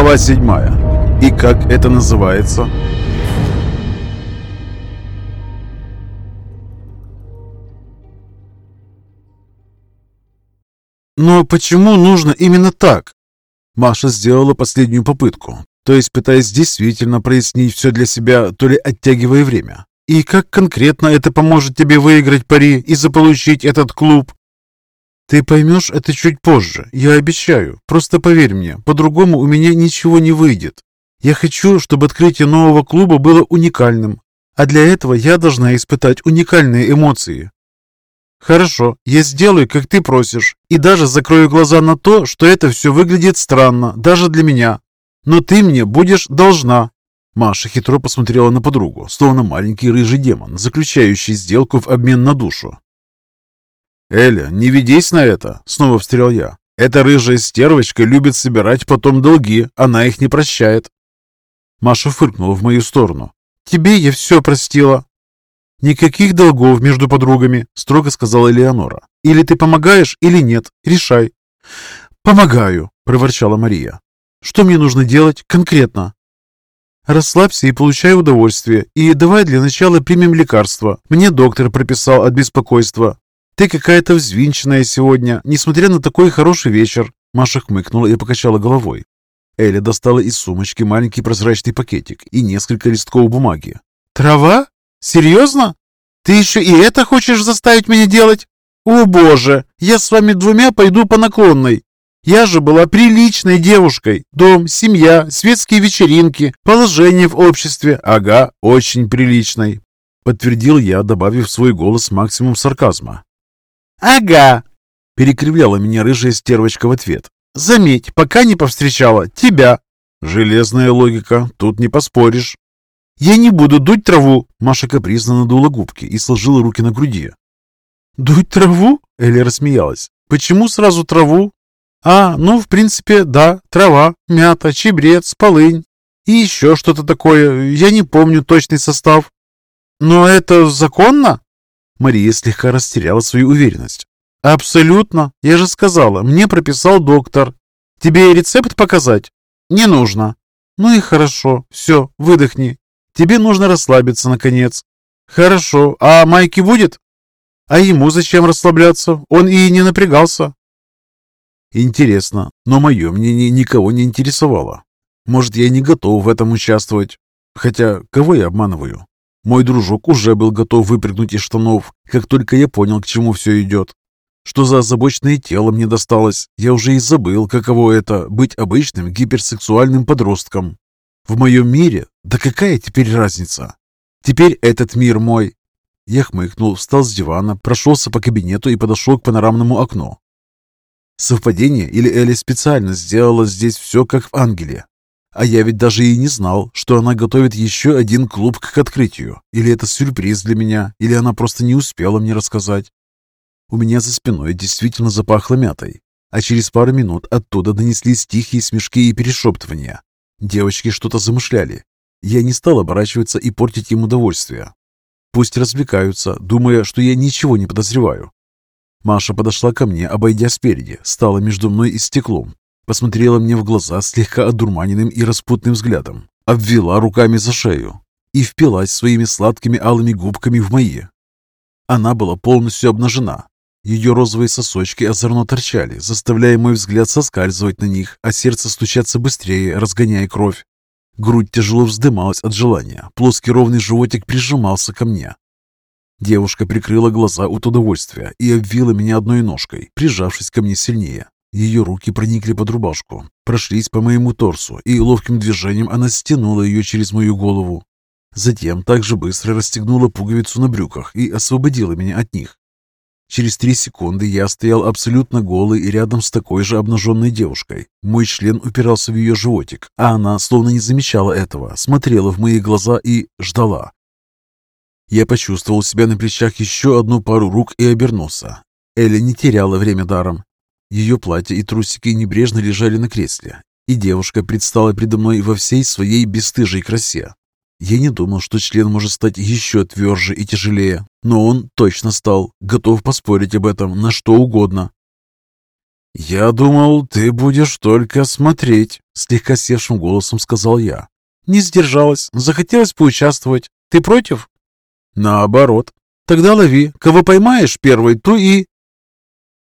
Глава седьмая. И как это называется? Но почему нужно именно так? Маша сделала последнюю попытку, то есть пытаясь действительно прояснить все для себя, то ли оттягивая время. И как конкретно это поможет тебе выиграть пари и заполучить этот клуб? Ты поймешь это чуть позже, я обещаю. Просто поверь мне, по-другому у меня ничего не выйдет. Я хочу, чтобы открытие нового клуба было уникальным, а для этого я должна испытать уникальные эмоции. Хорошо, я сделаю, как ты просишь, и даже закрою глаза на то, что это все выглядит странно, даже для меня. Но ты мне будешь должна. Маша хитро посмотрела на подругу, словно маленький рыжий демон, заключающий сделку в обмен на душу. «Эля, не ведись на это!» — снова встрял я. «Эта рыжая стервочка любит собирать потом долги, она их не прощает». Маша фыркнула в мою сторону. «Тебе я все простила». «Никаких долгов между подругами», — строго сказала Элеонора. «Или ты помогаешь, или нет. Решай». «Помогаю», — проворчала Мария. «Что мне нужно делать конкретно?» «Расслабься и получай удовольствие. И давай для начала примем лекарство. Мне доктор прописал от беспокойства. «Ты какая-то взвинченная сегодня, несмотря на такой хороший вечер!» Маша хмыкнула и покачала головой. Эля достала из сумочки маленький прозрачный пакетик и несколько листков бумаги. «Трава? Серьезно? Ты еще и это хочешь заставить меня делать? О боже, я с вами двумя пойду по наклонной. Я же была приличной девушкой. Дом, семья, светские вечеринки, положение в обществе. Ага, очень приличной. Подтвердил я, добавив в свой голос максимум сарказма. «Ага!» — перекривляла меня рыжая стервочка в ответ. «Заметь, пока не повстречала тебя!» «Железная логика, тут не поспоришь!» «Я не буду дуть траву!» Маша капризно надула губки и сложила руки на груди. «Дуть траву?» — Эля рассмеялась. «Почему сразу траву?» «А, ну, в принципе, да, трава, мята, чебрец, полынь и еще что-то такое, я не помню точный состав». «Но это законно?» Мария слегка растеряла свою уверенность. «Абсолютно. Я же сказала, мне прописал доктор. Тебе рецепт показать?» «Не нужно». «Ну и хорошо. Все, выдохни. Тебе нужно расслабиться, наконец». «Хорошо. А Майки будет?» «А ему зачем расслабляться? Он и не напрягался». Интересно, но мое мнение никого не интересовало. Может, я не готов в этом участвовать. Хотя, кого я обманываю? Мой дружок уже был готов выпрыгнуть из штанов, как только я понял, к чему все идет. Что за озабоченное тело мне досталось, я уже и забыл, каково это — быть обычным гиперсексуальным подростком. В моем мире? Да какая теперь разница? Теперь этот мир мой. Я хмыкнул, встал с дивана, прошелся по кабинету и подошел к панорамному окну. Совпадение или Элли специально сделала здесь все как в Ангеле? А я ведь даже и не знал, что она готовит еще один клуб к открытию. Или это сюрприз для меня, или она просто не успела мне рассказать. У меня за спиной действительно запахло мятой, а через пару минут оттуда донеслись тихие смешки и перешептывания. Девочки что-то замышляли. Я не стал оборачиваться и портить им удовольствие. Пусть развлекаются, думая, что я ничего не подозреваю. Маша подошла ко мне, обойдя спереди, стала между мной и стеклом, посмотрела мне в глаза слегка одурманенным и распутным взглядом, обвела руками за шею и впилась своими сладкими алыми губками в мои. Она была полностью обнажена. Ее розовые сосочки озорно торчали, заставляя мой взгляд соскальзывать на них, а сердце стучаться быстрее, разгоняя кровь. Грудь тяжело вздымалась от желания, плоский ровный животик прижимался ко мне. Девушка прикрыла глаза от удовольствия и обвила меня одной ножкой, прижавшись ко мне сильнее. Ее руки проникли под рубашку, прошлись по моему торсу, и ловким движением она стянула ее через мою голову. Затем также быстро расстегнула пуговицу на брюках и освободила меня от них. Через три секунды я стоял абсолютно голый и рядом с такой же обнаженной девушкой. Мой член упирался в ее животик, а она, словно не замечала этого, смотрела в мои глаза и ждала. Я почувствовал себя на плечах еще одну пару рук и обернулся. Эля не теряла время даром. Ее платье и трусики небрежно лежали на кресле, и девушка предстала передо мной во всей своей бесстыжей красе. Я не думал, что член может стать еще тверже и тяжелее, но он точно стал, готов поспорить об этом на что угодно. «Я думал, ты будешь только смотреть», — слегка севшим голосом сказал я. «Не сдержалась, захотелось поучаствовать. Ты против?» «Наоборот. Тогда лови. Кого поймаешь первой, то и...»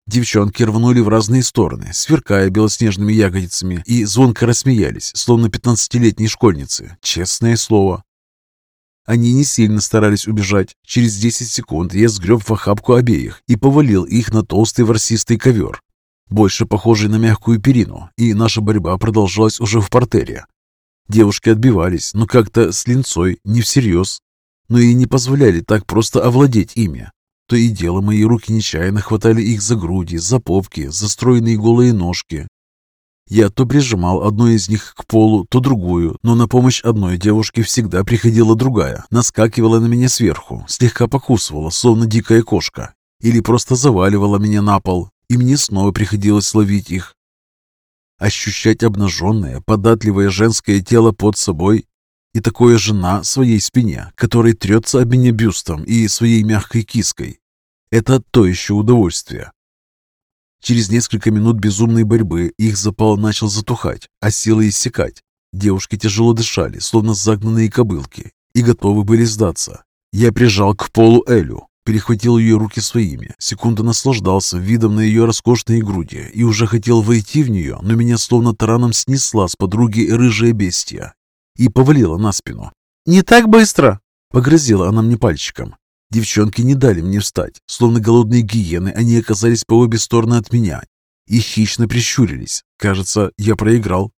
Девчонки рванули в разные стороны, сверкая белоснежными ягодицами, и звонко рассмеялись, словно пятнадцатилетние школьницы. Честное слово. Они не сильно старались убежать. Через десять секунд я сгреб в охапку обеих и повалил их на толстый ворсистый ковер, больше похожий на мягкую перину, и наша борьба продолжалась уже в портере. Девушки отбивались, но как-то с линцой, не всерьез, но и не позволяли так просто овладеть ими. То и дело мои руки нечаянно хватали их за груди, за попки, за стройные голые ножки. Я то прижимал одну из них к полу, то другую, но на помощь одной девушке всегда приходила другая, наскакивала на меня сверху, слегка покусывала, словно дикая кошка, или просто заваливала меня на пол, и мне снова приходилось ловить их. Ощущать обнаженное, податливое женское тело под собой и такое же на своей спине, который трется об меня бюстом и своей мягкой киской. Это то еще удовольствие. Через несколько минут безумной борьбы их запал начал затухать, а силы иссякать. Девушки тяжело дышали, словно загнанные кобылки, и готовы были сдаться. Я прижал к полу Элю, перехватил ее руки своими, секунду наслаждался видом на ее роскошные груди и уже хотел войти в нее, но меня словно тараном снесла с подруги рыжая бестия и повалила на спину. «Не так быстро!» — погрозила она мне пальчиком. Девчонки не дали мне встать, словно голодные гиены, они оказались по обе стороны от меня и хищно прищурились. Кажется, я проиграл.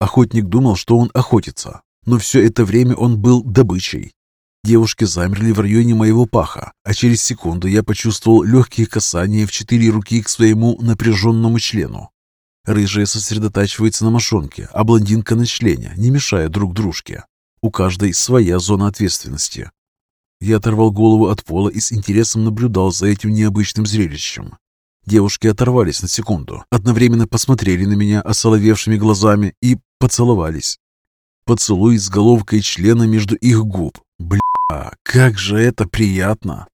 Охотник думал, что он охотится, но все это время он был добычей. Девушки замерли в районе моего паха, а через секунду я почувствовал легкие касания в четыре руки к своему напряженному члену. Рыжая сосредотачивается на мошонке, а блондинка на члене, не мешая друг дружке. У каждой своя зона ответственности. Я оторвал голову от пола и с интересом наблюдал за этим необычным зрелищем. Девушки оторвались на секунду, одновременно посмотрели на меня осоловевшими глазами и поцеловались. Поцелуй с головкой члена между их губ. Бля, как же это приятно!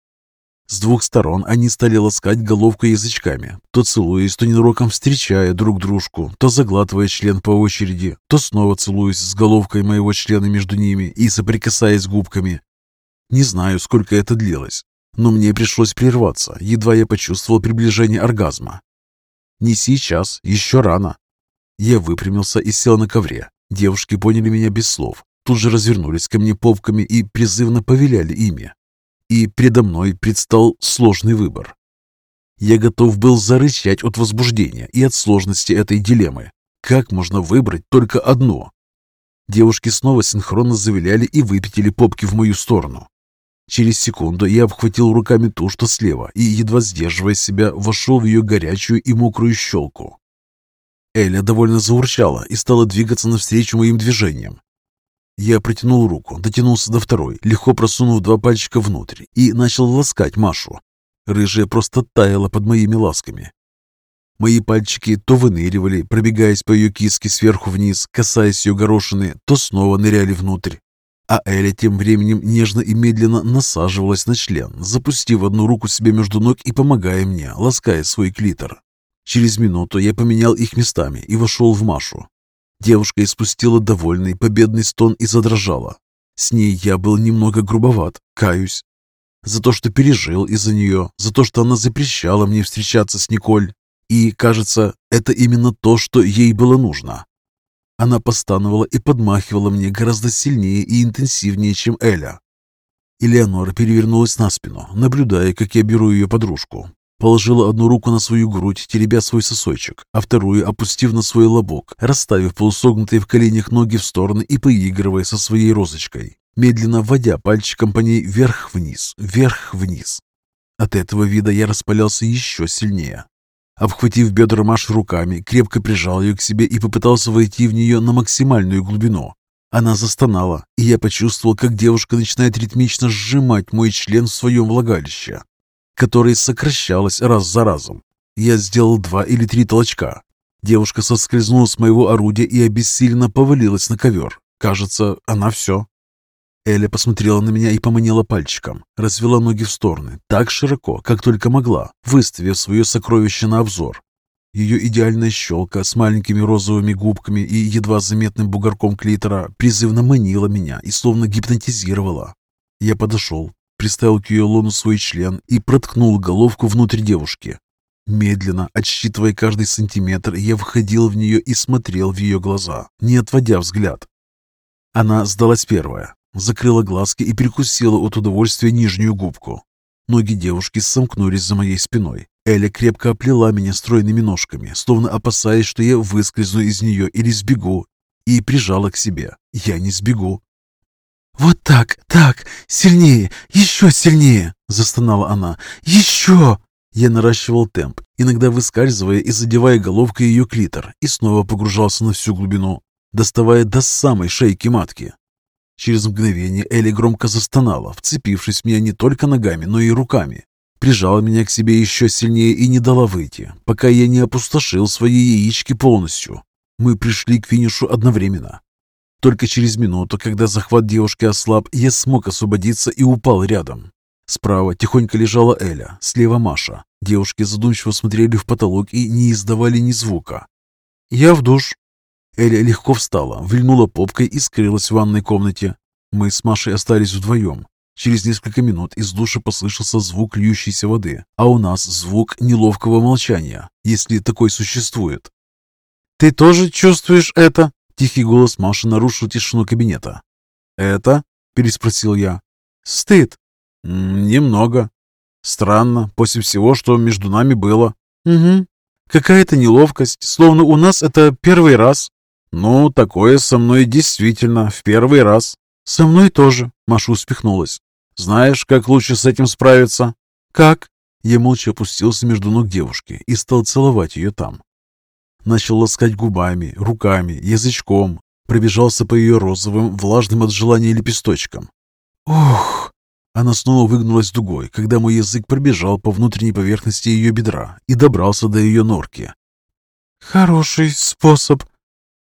С двух сторон они стали ласкать головкой язычками, то целуясь, то ненароком встречая друг дружку, то заглатывая член по очереди, то снова целуясь с головкой моего члена между ними и соприкасаясь губками. Не знаю, сколько это длилось, но мне пришлось прерваться, едва я почувствовал приближение оргазма. Не сейчас, еще рано. Я выпрямился и сел на ковре. Девушки поняли меня без слов, тут же развернулись ко мне попками и призывно повеляли ими и передо мной предстал сложный выбор. Я готов был зарычать от возбуждения и от сложности этой дилеммы. Как можно выбрать только одно? Девушки снова синхронно завиляли и выпятили попки в мою сторону. Через секунду я обхватил руками ту, что слева, и, едва сдерживая себя, вошел в ее горячую и мокрую щелку. Эля довольно заурчала и стала двигаться навстречу моим движениям. Я протянул руку, дотянулся до второй, легко просунув два пальчика внутрь и начал ласкать Машу. Рыжая просто таяла под моими ласками. Мои пальчики то выныривали, пробегаясь по ее киске сверху вниз, касаясь ее горошины, то снова ныряли внутрь. А Эля тем временем нежно и медленно насаживалась на член, запустив одну руку себе между ног и помогая мне, лаская свой клитор. Через минуту я поменял их местами и вошел в Машу. Девушка испустила довольный, победный стон и задрожала. С ней я был немного грубоват, каюсь. За то, что пережил из-за нее, за то, что она запрещала мне встречаться с Николь. И, кажется, это именно то, что ей было нужно. Она постановала и подмахивала мне гораздо сильнее и интенсивнее, чем Эля. Элеонора перевернулась на спину, наблюдая, как я беру ее подружку. Положила одну руку на свою грудь, теребя свой сосочек, а вторую опустив на свой лобок, расставив полусогнутые в коленях ноги в стороны и поигрывая со своей розочкой, медленно вводя пальчиком по ней вверх-вниз, вверх-вниз. От этого вида я распалялся еще сильнее. Обхватив бедра Маш руками, крепко прижал ее к себе и попытался войти в нее на максимальную глубину. Она застонала, и я почувствовал, как девушка начинает ритмично сжимать мой член в своем влагалище которая сокращалась раз за разом. Я сделал два или три толчка. Девушка соскользнула с моего орудия и обессиленно повалилась на ковер. Кажется, она все. Эля посмотрела на меня и поманила пальчиком, развела ноги в стороны, так широко, как только могла, выставив свое сокровище на обзор. Ее идеальная щелка с маленькими розовыми губками и едва заметным бугорком клитора призывно манила меня и словно гипнотизировала. Я подошел, приставил к ее лону свой член и проткнул головку внутрь девушки. Медленно, отсчитывая каждый сантиметр, я входил в нее и смотрел в ее глаза, не отводя взгляд. Она сдалась первая, закрыла глазки и перекусила от удовольствия нижнюю губку. Ноги девушки сомкнулись за моей спиной. Эля крепко оплела меня стройными ножками, словно опасаясь, что я выскользну из нее или сбегу, и прижала к себе. Я не сбегу. «Вот так, так, сильнее, еще сильнее!» – застонала она. «Еще!» Я наращивал темп, иногда выскальзывая и задевая головкой ее клитор, и снова погружался на всю глубину, доставая до самой шейки матки. Через мгновение Элли громко застонала, вцепившись в меня не только ногами, но и руками. Прижала меня к себе еще сильнее и не дала выйти, пока я не опустошил свои яички полностью. Мы пришли к финишу одновременно. Только через минуту, когда захват девушки ослаб, я смог освободиться и упал рядом. Справа тихонько лежала Эля, слева Маша. Девушки задумчиво смотрели в потолок и не издавали ни звука. «Я в душ». Эля легко встала, вильнула попкой и скрылась в ванной комнате. Мы с Машей остались вдвоем. Через несколько минут из душа послышался звук льющейся воды, а у нас звук неловкого молчания, если такой существует. «Ты тоже чувствуешь это?» Тихий голос Маши нарушил тишину кабинета. «Это?» – переспросил я. «Стыд», «Немного. Странно, после всего, что между нами было». «Угу. Какая-то неловкость, словно у нас это первый раз». «Ну, такое со мной действительно в первый раз». «Со мной тоже», — Маша успехнулась. «Знаешь, как лучше с этим справиться?» «Как?» Я молча опустился между ног девушки и стал целовать ее там. Начал ласкать губами, руками, язычком, пробежался по ее розовым, влажным от желания лепесточкам. «Ух!» Она снова выгнулась дугой, когда мой язык пробежал по внутренней поверхности ее бедра и добрался до ее норки. «Хороший способ!»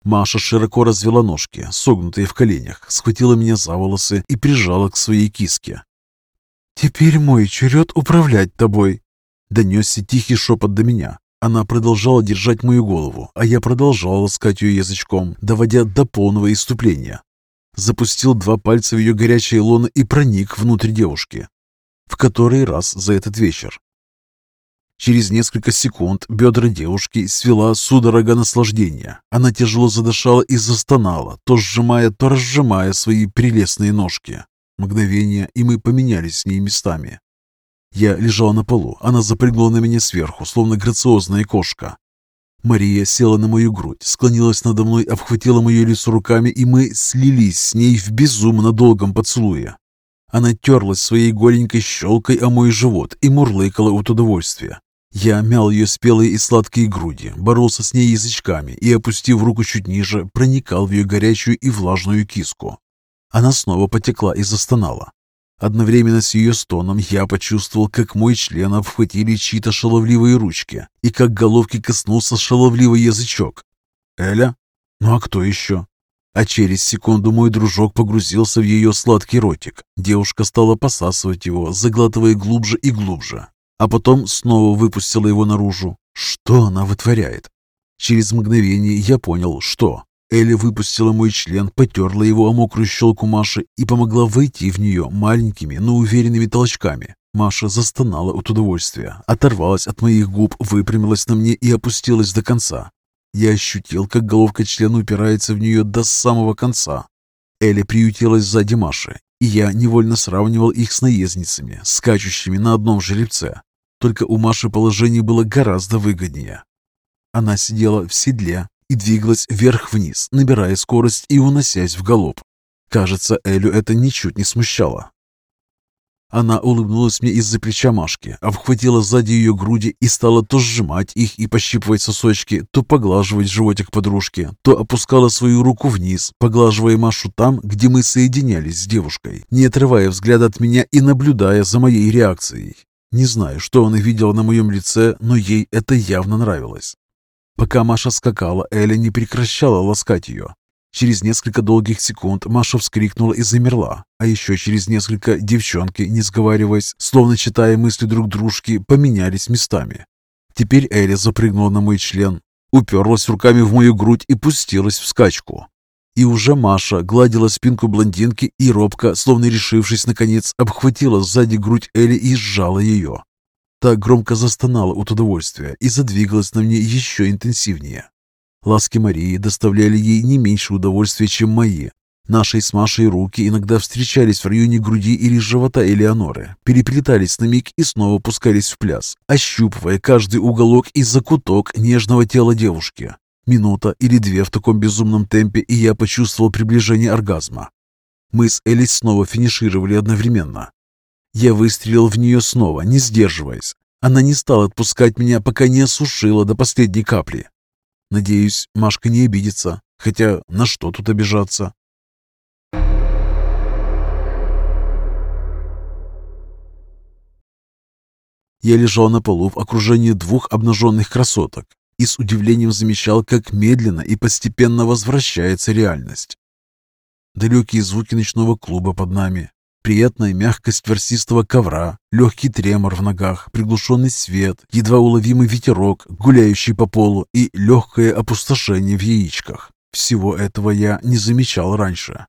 Маша широко развела ножки, согнутые в коленях, схватила меня за волосы и прижала к своей киске. «Теперь мой черед управлять тобой!» Донесся тихий шепот до меня. Она продолжала держать мою голову, а я продолжал ласкать ее язычком, доводя до полного иступления запустил два пальца в ее горячее лоно и проник внутрь девушки. В который раз за этот вечер. Через несколько секунд бедра девушки свела судорога наслаждения. Она тяжело задышала и застонала, то сжимая, то разжимая свои прелестные ножки. Мгновение, и мы поменялись с ней местами. Я лежал на полу, она запрыгнула на меня сверху, словно грациозная кошка. Мария села на мою грудь, склонилась надо мной, обхватила мое лицо руками, и мы слились с ней в безумно долгом поцелуе. Она терлась своей голенькой щелкой о мой живот и мурлыкала от удовольствия. Я мял ее спелые и сладкие груди, боролся с ней язычками и, опустив руку чуть ниже, проникал в ее горячую и влажную киску. Она снова потекла и застонала. Одновременно с ее стоном я почувствовал, как мой член обхватили чьи-то шаловливые ручки и как головки коснулся шаловливый язычок. «Эля? Ну а кто еще?» А через секунду мой дружок погрузился в ее сладкий ротик. Девушка стала посасывать его, заглатывая глубже и глубже. А потом снова выпустила его наружу. Что она вытворяет? Через мгновение я понял, что. Эля выпустила мой член, потерла его о мокрую щелку Маши и помогла войти в нее маленькими, но уверенными толчками. Маша застонала от удовольствия, оторвалась от моих губ, выпрямилась на мне и опустилась до конца. Я ощутил, как головка члена упирается в нее до самого конца. Эля приютилась сзади Маши, и я невольно сравнивал их с наездницами, скачущими на одном жеребце. Только у Маши положение было гораздо выгоднее. Она сидела в седле, и двигалась вверх-вниз, набирая скорость и уносясь в галоп. Кажется, Элю это ничуть не смущало. Она улыбнулась мне из-за плеча Машки, обхватила сзади ее груди и стала то сжимать их и пощипывать сосочки, то поглаживать животик подружки, то опускала свою руку вниз, поглаживая Машу там, где мы соединялись с девушкой, не отрывая взгляда от меня и наблюдая за моей реакцией. Не знаю, что она видела на моем лице, но ей это явно нравилось. Пока Маша скакала, Эля не прекращала ласкать ее. Через несколько долгих секунд Маша вскрикнула и замерла, а еще через несколько девчонки, не сговариваясь, словно читая мысли друг дружки, поменялись местами. Теперь Эля запрыгнула на мой член, уперлась руками в мою грудь и пустилась в скачку. И уже Маша гладила спинку блондинки и робко, словно решившись наконец, обхватила сзади грудь Эли и сжала ее. Та громко застонала от удовольствия и задвигалась на мне еще интенсивнее. Ласки Марии доставляли ей не меньше удовольствия, чем мои. Наши с Машей руки иногда встречались в районе груди или живота Элеоноры, переплетались на миг и снова пускались в пляс, ощупывая каждый уголок и закуток нежного тела девушки. Минута или две в таком безумном темпе, и я почувствовал приближение оргазма. Мы с Элис снова финишировали одновременно. Я выстрелил в нее снова, не сдерживаясь. Она не стала отпускать меня, пока не осушила до последней капли. Надеюсь, Машка не обидится. Хотя на что тут обижаться? Я лежал на полу в окружении двух обнаженных красоток и с удивлением замечал, как медленно и постепенно возвращается реальность. Далекие звуки ночного клуба под нами, приятная мягкость ворсистого ковра, легкий тремор в ногах, приглушенный свет, едва уловимый ветерок, гуляющий по полу и легкое опустошение в яичках. Всего этого я не замечал раньше.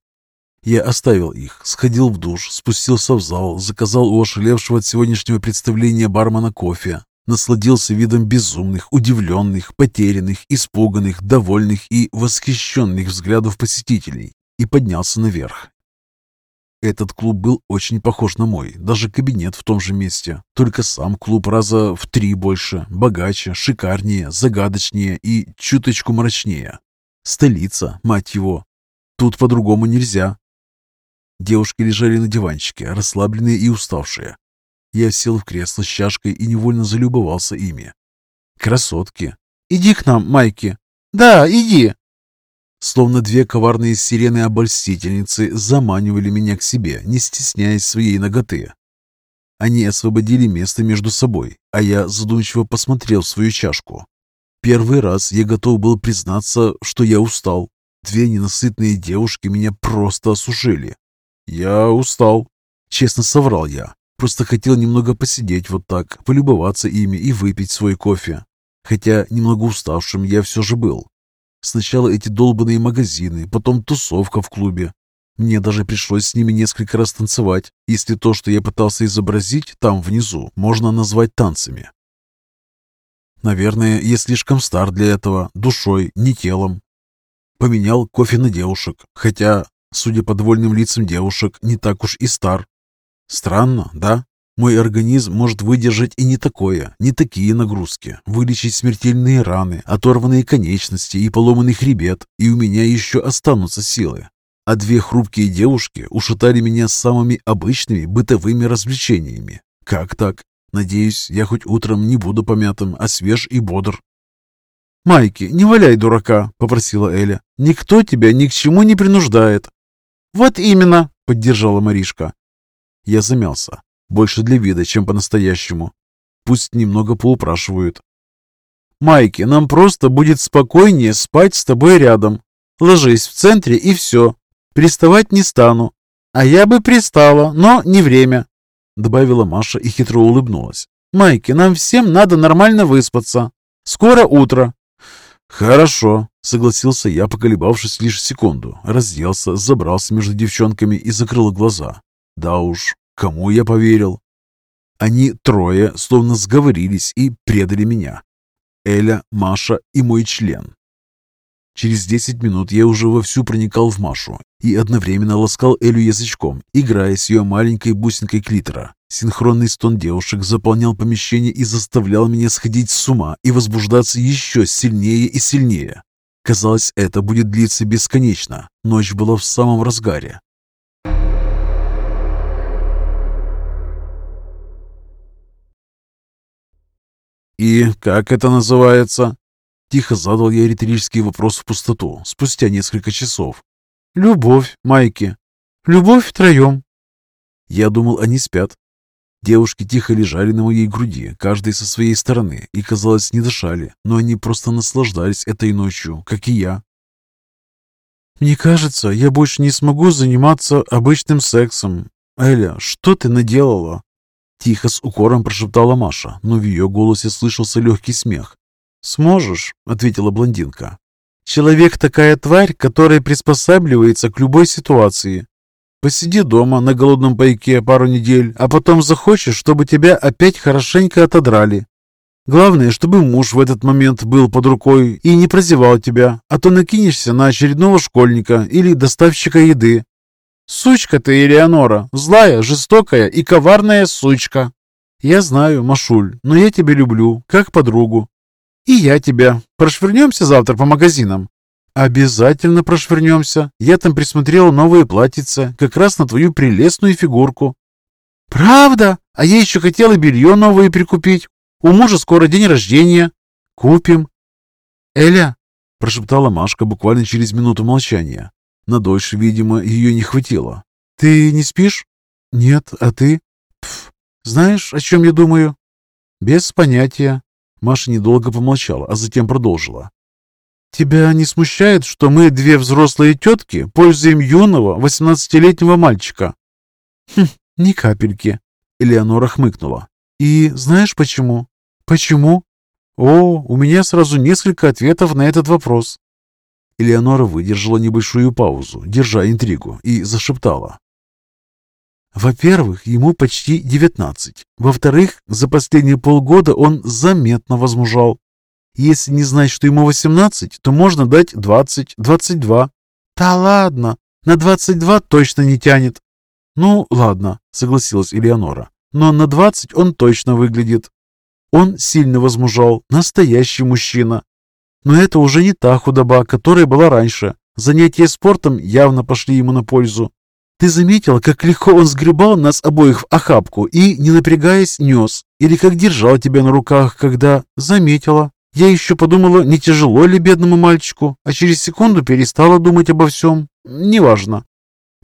Я оставил их, сходил в душ, спустился в зал, заказал у ошалевшего от сегодняшнего представления бармена кофе, насладился видом безумных, удивленных, потерянных, испуганных, довольных и восхищенных взглядов посетителей и поднялся наверх. Этот клуб был очень похож на мой, даже кабинет в том же месте, только сам клуб раза в три больше, богаче, шикарнее, загадочнее и чуточку мрачнее. Столица, мать его. Тут по-другому нельзя. Девушки лежали на диванчике, расслабленные и уставшие. Я сел в кресло с чашкой и невольно залюбовался ими. Красотки. «Иди к нам, Майки!» «Да, иди!» Словно две коварные сирены-обольстительницы заманивали меня к себе, не стесняясь своей ноготы. Они освободили место между собой, а я задумчиво посмотрел в свою чашку. Первый раз я готов был признаться, что я устал. Две ненасытные девушки меня просто осушили. «Я устал», — честно соврал я. Просто хотел немного посидеть вот так, полюбоваться ими и выпить свой кофе. Хотя немного уставшим я все же был. Сначала эти долбанные магазины, потом тусовка в клубе. Мне даже пришлось с ними несколько раз танцевать, если то, что я пытался изобразить там внизу, можно назвать танцами. Наверное, я слишком стар для этого, душой, не телом. Поменял кофе на девушек, хотя Судя по довольным лицам девушек, не так уж и стар. Странно, да? Мой организм может выдержать и не такое, не такие нагрузки, вылечить смертельные раны, оторванные конечности и поломанный хребет, и у меня еще останутся силы. А две хрупкие девушки ушатали меня самыми обычными бытовыми развлечениями. Как так? Надеюсь, я хоть утром не буду помятым, а свеж и бодр. «Майки, не валяй дурака», — попросила Эля. «Никто тебя ни к чему не принуждает. «Вот именно!» — поддержала Маришка. Я замялся. Больше для вида, чем по-настоящему. Пусть немного поупрашивают. «Майки, нам просто будет спокойнее спать с тобой рядом. Ложись в центре и все. Приставать не стану. А я бы пристала, но не время», — добавила Маша и хитро улыбнулась. «Майки, нам всем надо нормально выспаться. Скоро утро. «Хорошо», — согласился я, поколебавшись лишь секунду. Разделся, забрался между девчонками и закрыл глаза. «Да уж, кому я поверил?» Они трое словно сговорились и предали меня. Эля, Маша и мой член. Через десять минут я уже вовсю проникал в Машу и одновременно ласкал Элю язычком, играя с ее маленькой бусинкой клитора. Синхронный стон девушек заполнял помещение и заставлял меня сходить с ума и возбуждаться еще сильнее и сильнее. Казалось, это будет длиться бесконечно. Ночь была в самом разгаре. «И как это называется?» Тихо задал я риторический вопрос в пустоту, спустя несколько часов. «Любовь, Майки. Любовь втроем». Я думал, они спят. Девушки тихо лежали на моей груди, каждый со своей стороны, и, казалось, не дышали, но они просто наслаждались этой ночью, как и я. «Мне кажется, я больше не смогу заниматься обычным сексом. Эля, что ты наделала?» Тихо с укором прошептала Маша, но в ее голосе слышался легкий смех. «Сможешь», — ответила блондинка. «Человек такая тварь, которая приспосабливается к любой ситуации. Посиди дома на голодном пайке пару недель, а потом захочешь, чтобы тебя опять хорошенько отодрали. Главное, чтобы муж в этот момент был под рукой и не прозевал тебя, а то накинешься на очередного школьника или доставщика еды. Сучка ты, Элеонора, злая, жестокая и коварная сучка. Я знаю, Машуль, но я тебя люблю, как подругу. И я тебя. Прошвырнемся завтра по магазинам? Обязательно прошвырнемся. Я там присмотрела новые платьица, как раз на твою прелестную фигурку. Правда? А я еще хотела белье новое прикупить. У мужа скоро день рождения. Купим. Эля, прошептала Машка буквально через минуту молчания. На дольше, видимо, ее не хватило. Ты не спишь? Нет, а ты? Пф, знаешь, о чем я думаю? Без понятия. Маша недолго помолчала, а затем продолжила. «Тебя не смущает, что мы, две взрослые тетки, пользуем юного, восемнадцатилетнего мальчика?» «Хм, ни капельки», — Элеонора хмыкнула. «И знаешь почему?» «Почему?» «О, у меня сразу несколько ответов на этот вопрос». Элеонора выдержала небольшую паузу, держа интригу, и зашептала. Во-первых, ему почти девятнадцать. Во-вторых, за последние полгода он заметно возмужал. Если не знать, что ему восемнадцать, то можно дать двадцать, двадцать два. Да ладно, на двадцать два точно не тянет. Ну, ладно, согласилась Элеонора. Но на двадцать он точно выглядит. Он сильно возмужал, настоящий мужчина. Но это уже не та худоба, которая была раньше. Занятия спортом явно пошли ему на пользу. Ты заметила, как легко он сгребал нас обоих в охапку и, не напрягаясь, нес? Или как держал тебя на руках, когда... Заметила. Я еще подумала, не тяжело ли бедному мальчику, а через секунду перестала думать обо всем. Неважно.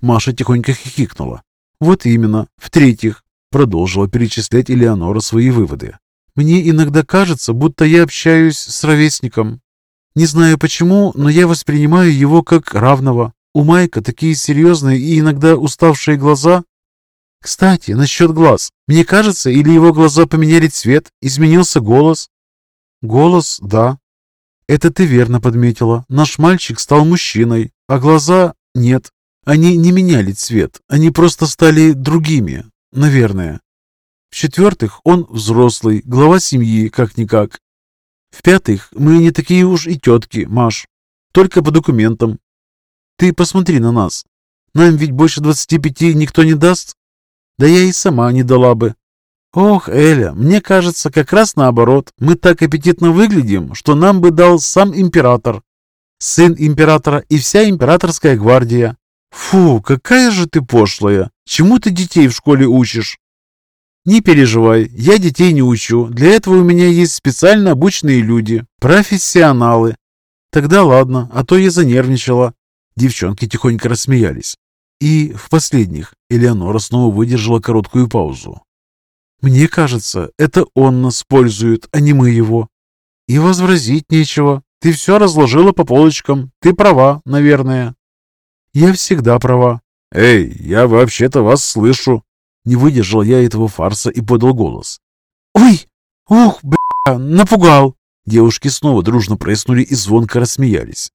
Маша тихонько хихикнула. Вот именно. В-третьих, продолжила перечислять Элеонора свои выводы. Мне иногда кажется, будто я общаюсь с ровесником. Не знаю почему, но я воспринимаю его как равного. У Майка такие серьезные и иногда уставшие глаза. Кстати, насчет глаз. Мне кажется, или его глаза поменяли цвет, изменился голос. Голос, да. Это ты верно подметила. Наш мальчик стал мужчиной, а глаза нет. Они не меняли цвет, они просто стали другими, наверное. В-четвертых, он взрослый, глава семьи, как-никак. В-пятых, мы не такие уж и тетки, Маш. Только по документам. Ты посмотри на нас. Нам ведь больше двадцати пяти никто не даст. Да я и сама не дала бы. «Ох, Эля, мне кажется, как раз наоборот. Мы так аппетитно выглядим, что нам бы дал сам император. Сын императора и вся императорская гвардия. Фу, какая же ты пошлая! Чему ты детей в школе учишь?» «Не переживай, я детей не учу. Для этого у меня есть специально обученные люди, профессионалы. Тогда ладно, а то я занервничала». Девчонки тихонько рассмеялись. И в последних Элеонора снова выдержала короткую паузу. Мне кажется, это он нас пользует, а не мы его. И возразить нечего. Ты все разложила по полочкам. Ты права, наверное. Я всегда права. Эй, я вообще-то вас слышу. Не выдержал я этого фарса и подал голос. Ой, ух, бля, напугал. Девушки снова дружно прыснули и звонко рассмеялись.